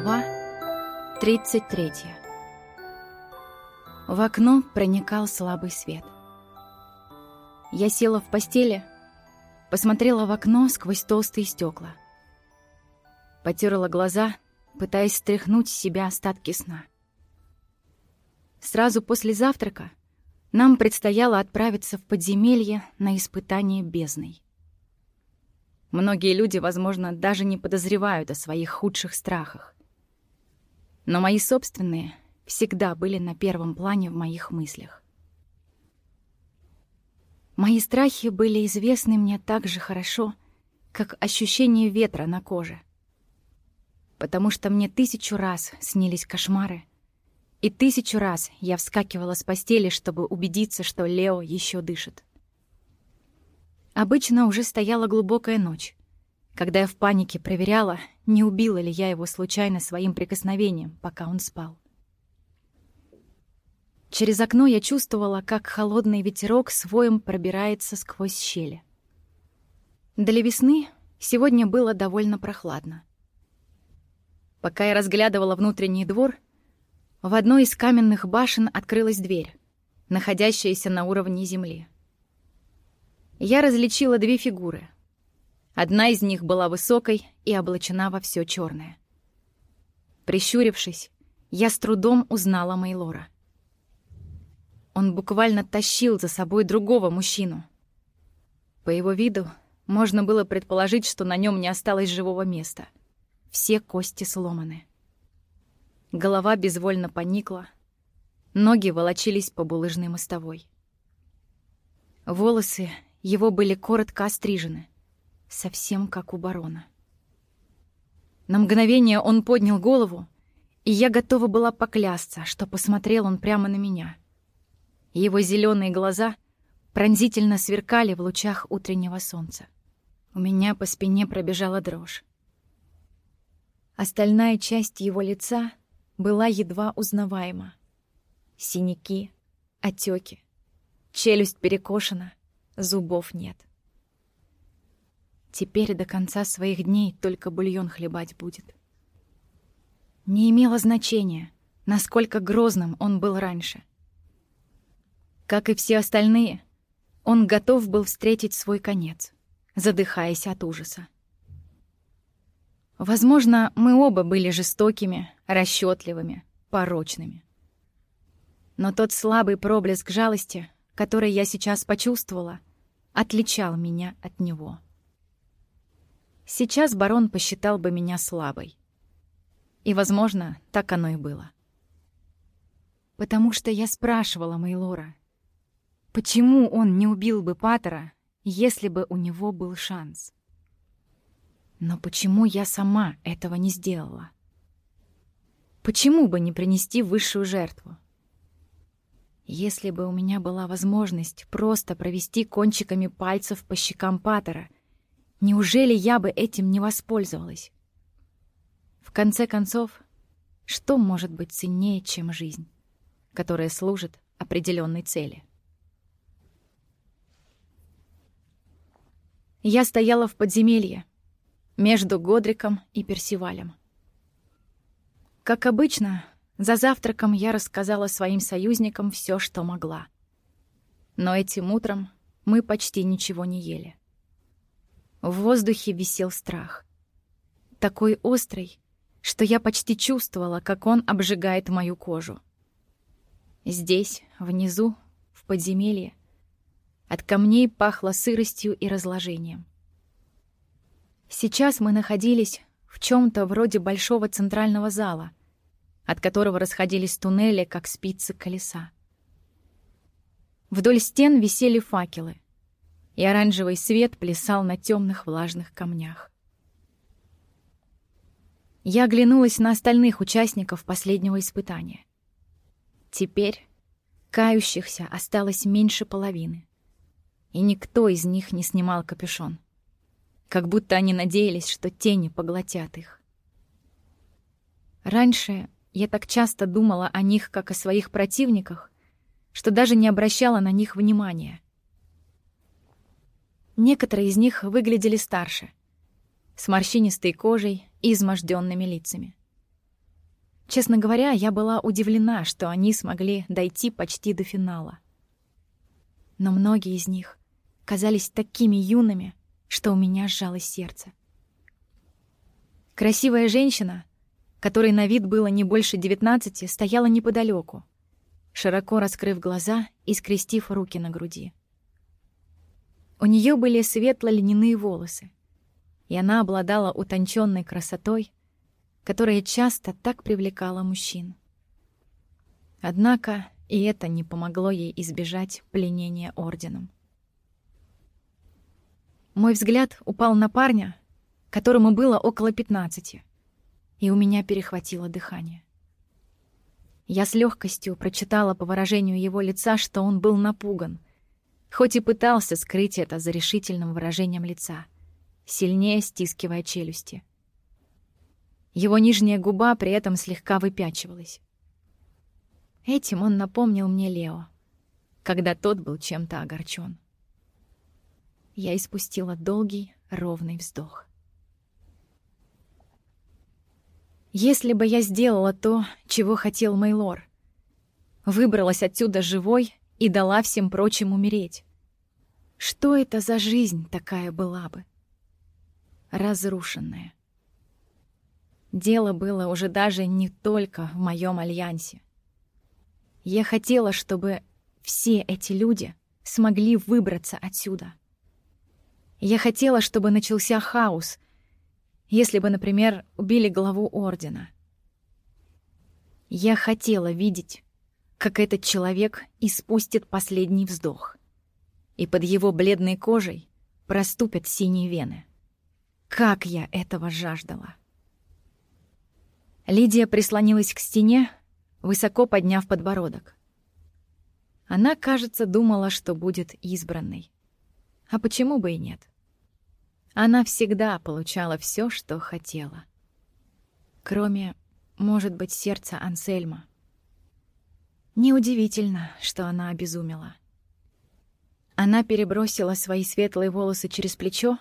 Глава 33 В окно проникал слабый свет. Я села в постели, посмотрела в окно сквозь толстые стекла. Потерла глаза, пытаясь стряхнуть с себя остатки сна. Сразу после завтрака нам предстояло отправиться в подземелье на испытание бездной. Многие люди, возможно, даже не подозревают о своих худших страхах. Но мои собственные всегда были на первом плане в моих мыслях. Мои страхи были известны мне так же хорошо, как ощущение ветра на коже. Потому что мне тысячу раз снились кошмары, и тысячу раз я вскакивала с постели, чтобы убедиться, что Лео еще дышит. Обычно уже стояла глубокая ночь, когда я в панике проверяла, не убила ли я его случайно своим прикосновением, пока он спал. Через окно я чувствовала, как холодный ветерок с воем пробирается сквозь щели. Для весны сегодня было довольно прохладно. Пока я разглядывала внутренний двор, в одной из каменных башен открылась дверь, находящаяся на уровне земли. Я различила две фигуры. Одна из них была высокой и облачена во все черное. Прищурившись, я с трудом узнала Мейлора. Он буквально тащил за собой другого мужчину. По его виду можно было предположить, что на нем не осталось живого места. Все кости сломаны. Голова безвольно поникла, ноги волочились по булыжной мостовой. Волосы его были коротко острижены, совсем как у барона. На мгновение он поднял голову, и я готова была поклясться, что посмотрел он прямо на меня. Его зеленые глаза пронзительно сверкали в лучах утреннего солнца. У меня по спине пробежала дрожь. Остальная часть его лица была едва узнаваема. Синяки, отеки, челюсть перекошена, зубов нет. Теперь до конца своих дней только бульон хлебать будет. Не имело значения, насколько грозным он был раньше. Как и все остальные, он готов был встретить свой конец, задыхаясь от ужаса. Возможно, мы оба были жестокими, расчетливыми, порочными. Но тот слабый проблеск жалости, который я сейчас почувствовала, отличал меня от него. Сейчас барон посчитал бы меня слабой. И, возможно, так оно и было. Потому что я спрашивала Мейлора, почему он не убил бы Паттера, если бы у него был шанс. Но почему я сама этого не сделала? Почему бы не принести высшую жертву? Если бы у меня была возможность просто провести кончиками пальцев по щекам Паттера, неужели я бы этим не воспользовалась? В конце концов, что может быть ценнее, чем жизнь, которая служит определенной цели? Я стояла в подземелье, между Годриком и Персивалем. Как обычно, за завтраком я рассказала своим союзникам все, что могла. Но этим утром мы почти ничего не ели. В воздухе висел страх. Такой острый, что я почти чувствовала, как он обжигает мою кожу. Здесь, внизу, в подземелье, от камней пахло сыростью и разложением. Сейчас мы находились в чем то вроде большого центрального зала, от которого расходились туннели, как спицы колеса. Вдоль стен висели факелы, и оранжевый свет плясал на темных влажных камнях. Я оглянулась на остальных участников последнего испытания. Теперь кающихся осталось меньше половины, и никто из них не снимал капюшон как будто они надеялись, что тени поглотят их. Раньше я так часто думала о них, как о своих противниках, что даже не обращала на них внимания. Некоторые из них выглядели старше, с морщинистой кожей и изможденными лицами. Честно говоря, я была удивлена, что они смогли дойти почти до финала. Но многие из них казались такими юными, что у меня сжалось сердце. Красивая женщина, которой на вид было не больше девятнадцати, стояла неподалеку, широко раскрыв глаза и скрестив руки на груди. У нее были светло-льняные волосы, и она обладала утонченной красотой, которая часто так привлекала мужчин. Однако и это не помогло ей избежать пленения орденом. Мой взгляд упал на парня, которому было около пятнадцати, и у меня перехватило дыхание. Я с легкостью прочитала по выражению его лица, что он был напуган, хоть и пытался скрыть это за решительным выражением лица, сильнее стискивая челюсти. Его нижняя губа при этом слегка выпячивалась. Этим он напомнил мне Лео, когда тот был чем-то огорчен. Я испустила долгий, ровный вздох. Если бы я сделала то, чего хотел Мейлор, выбралась отсюда живой и дала всем прочим умереть, что это за жизнь такая была бы? Разрушенная. Дело было уже даже не только в моем альянсе. Я хотела, чтобы все эти люди смогли выбраться отсюда. Я хотела, чтобы начался хаос, если бы, например, убили главу Ордена. Я хотела видеть, как этот человек испустит последний вздох, и под его бледной кожей проступят синие вены. Как я этого жаждала! Лидия прислонилась к стене, высоко подняв подбородок. Она, кажется, думала, что будет избранной. А почему бы и нет? Она всегда получала все, что хотела. Кроме, может быть, сердца Ансельма. Неудивительно, что она обезумела. Она перебросила свои светлые волосы через плечо,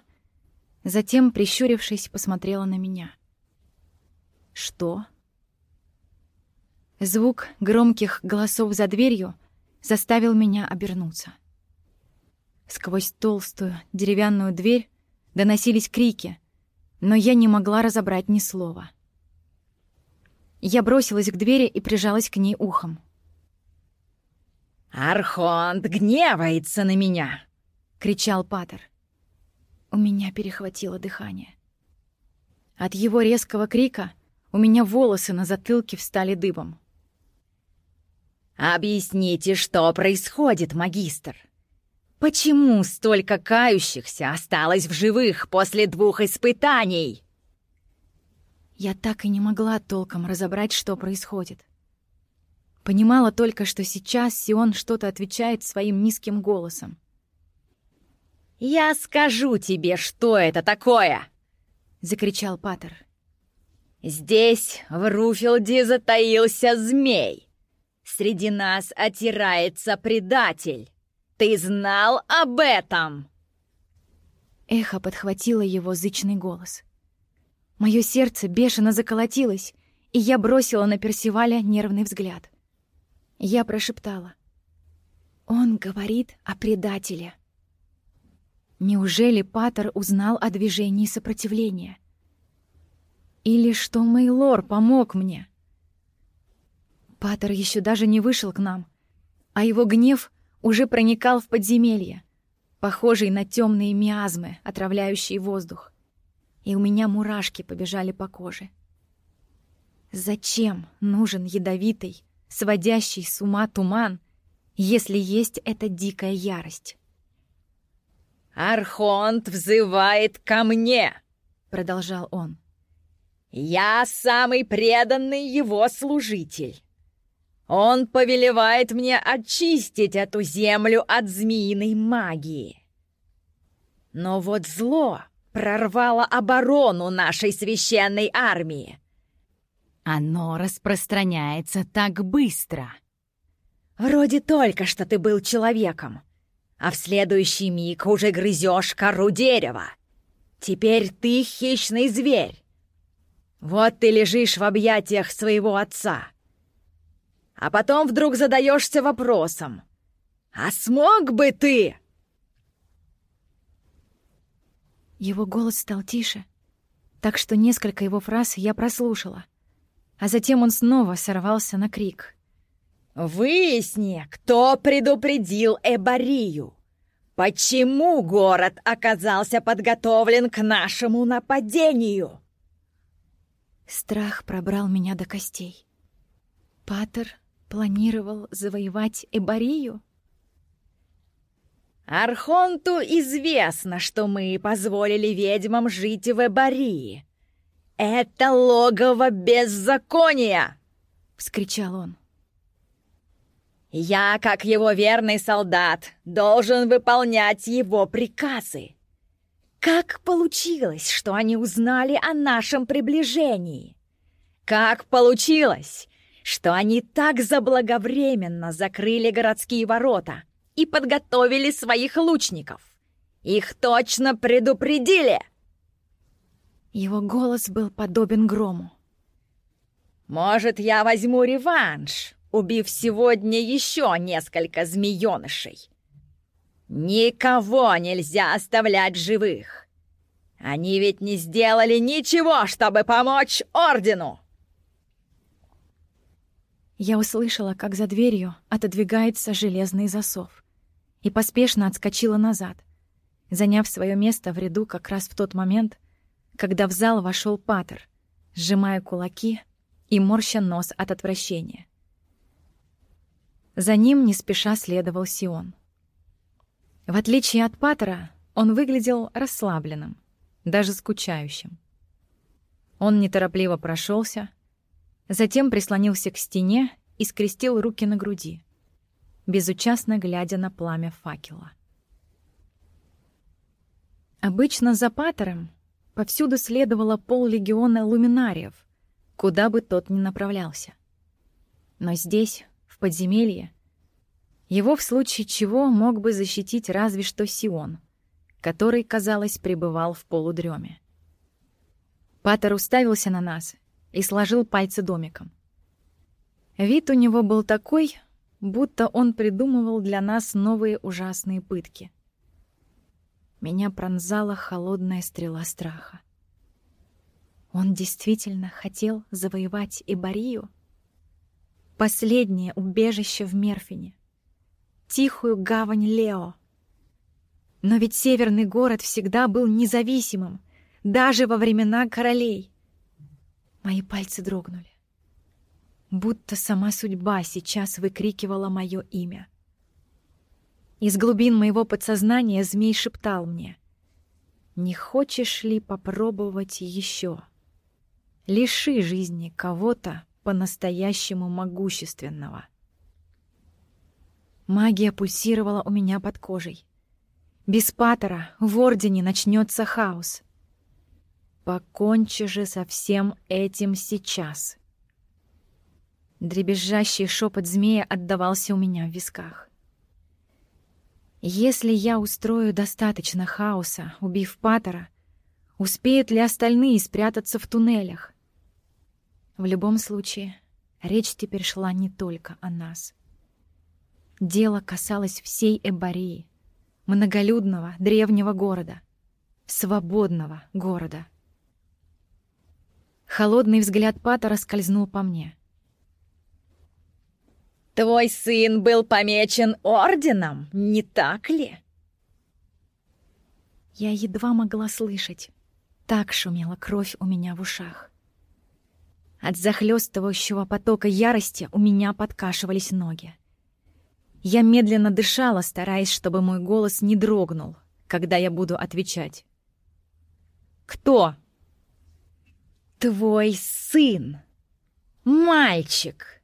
затем, прищурившись, посмотрела на меня — что? Звук громких голосов за дверью заставил меня обернуться. Сквозь толстую деревянную дверь доносились крики, но я не могла разобрать ни слова. Я бросилась к двери и прижалась к ней ухом. «Архонт гневается на меня!» — кричал Патер. У меня перехватило дыхание. От его резкого крика у меня волосы на затылке встали дыбом. «Объясните, что происходит, магистр? Почему столько кающихся осталось в живых после двух испытаний?» Я так и не могла толком разобрать, что происходит. Понимала только, что сейчас Сион что-то отвечает своим низким голосом. «Я скажу тебе, что это такое!» — закричал Паттер. Здесь, в Руфилде, затаился змей. Среди нас отирается предатель. Ты знал об этом?» Эхо подхватило его зычный голос. Мое сердце бешено заколотилось, и я бросила на Персиваля нервный взгляд. Я прошептала. «Он говорит о предателе». Неужели Паттер узнал о движении сопротивления? Или что Мейлор помог мне? Патер еще даже не вышел к нам, а его гнев уже проникал в подземелье, похожий на темные миазмы, отравляющие воздух. И у меня мурашки побежали по коже. Зачем нужен ядовитый, сводящий с ума туман, если есть эта дикая ярость? «Архонт взывает ко мне!» — продолжал он. Я самый преданный его служитель. Он повелевает мне очистить эту землю от змеиной магии. Но вот зло прорвало оборону нашей священной армии. Оно распространяется так быстро. Вроде только что ты был человеком, а в следующий миг уже грызешь кору дерева. Теперь ты хищный зверь. Вот ты лежишь в объятиях своего отца. А потом вдруг задаешься вопросом. А смог бы ты? Его голос стал тише, так что несколько его фраз я прослушала. А затем он снова сорвался на крик. «Выясни, кто предупредил Эбарию! Почему город оказался подготовлен к нашему нападению?» Страх пробрал меня до костей. Патер планировал завоевать Эбарию? Архонту известно, что мы позволили ведьмам жить в Эбарии. Это логово беззакония!» — вскричал он. «Я, как его верный солдат, должен выполнять его приказы. Как получилось, что они узнали о нашем приближении? Как получилось, что они так заблаговременно закрыли городские ворота и подготовили своих лучников. Их точно предупредили!» Его голос был подобен грому. «Может, я возьму реванш, убив сегодня еще несколько змеенышей? Никого нельзя оставлять живых! Они ведь не сделали ничего, чтобы помочь Ордену!» Я услышала, как за дверью отодвигается железный засов и поспешно отскочила назад, заняв свое место в ряду как раз в тот момент, когда в зал вошел Паттер, сжимая кулаки и морща нос от отвращения. За ним не спеша следовал Сион. В отличие от Паттера, он выглядел расслабленным, даже скучающим. Он неторопливо прошелся, затем прислонился к стене и скрестил руки на груди безучастно глядя на пламя факела. Обычно за Паттером повсюду следовало поллегиона луминариев, куда бы тот ни направлялся. Но здесь, в подземелье, его в случае чего мог бы защитить разве что Сион, который, казалось, пребывал в полудреме. Паттер уставился на нас и сложил пальцы домиком. Вид у него был такой, будто он придумывал для нас новые ужасные пытки. Меня пронзала холодная стрела страха. Он действительно хотел завоевать Ибарию? Последнее убежище в Мерфине. Тихую гавань Лео. Но ведь северный город всегда был независимым, даже во времена королей. Мои пальцы дрогнули будто сама судьба сейчас выкрикивала мое имя. Из глубин моего подсознания змей шептал мне. «Не хочешь ли попробовать еще? Лиши жизни кого-то по-настоящему могущественного». Магия пульсировала у меня под кожей. Без Паттера в Ордене начнется хаос. Покончи же со всем этим сейчас. Дребезжащий шепот змея отдавался у меня в висках. Если я устрою достаточно хаоса, убив Паттера, успеют ли остальные спрятаться в туннелях? В любом случае, речь теперь шла не только о нас. Дело касалось всей Эбории, многолюдного древнего города, свободного города. Холодный взгляд Паттера скользнул по мне. Твой сын был помечен орденом, не так ли? Я едва могла слышать. Так шумела кровь у меня в ушах. От захлестывающего потока ярости у меня подкашивались ноги. Я медленно дышала, стараясь, чтобы мой голос не дрогнул, когда я буду отвечать. «Кто?» «Твой сын! Мальчик!»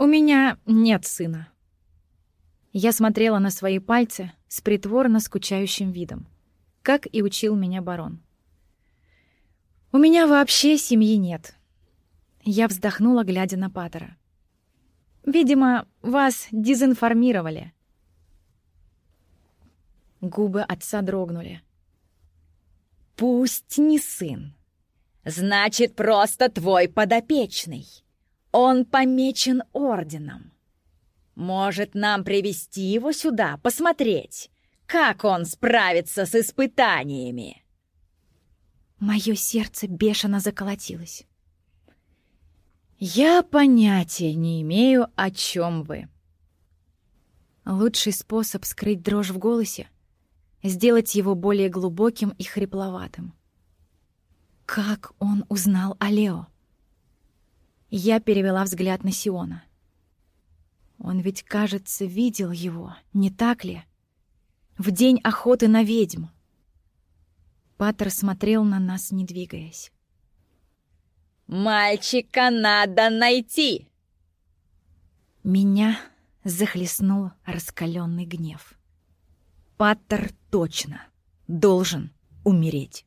«У меня нет сына». Я смотрела на свои пальцы с притворно скучающим видом, как и учил меня барон. «У меня вообще семьи нет». Я вздохнула, глядя на Паттера. «Видимо, вас дезинформировали». Губы отца дрогнули. «Пусть не сын. Значит, просто твой подопечный. Он помечен орденом. Может, нам привести его сюда, посмотреть, как он справится с испытаниями?» Мое сердце бешено заколотилось. «Я понятия не имею, о чем вы». Лучший способ скрыть дрожь в голосе — сделать его более глубоким и хрипловатым. Как он узнал о Лео? Я перевела взгляд на Сиона. Он ведь, кажется, видел его, не так ли? В день охоты на ведьм. Паттер смотрел на нас, не двигаясь. «Мальчика надо найти!» Меня захлестнул раскаленный гнев. Паттер точно должен умереть.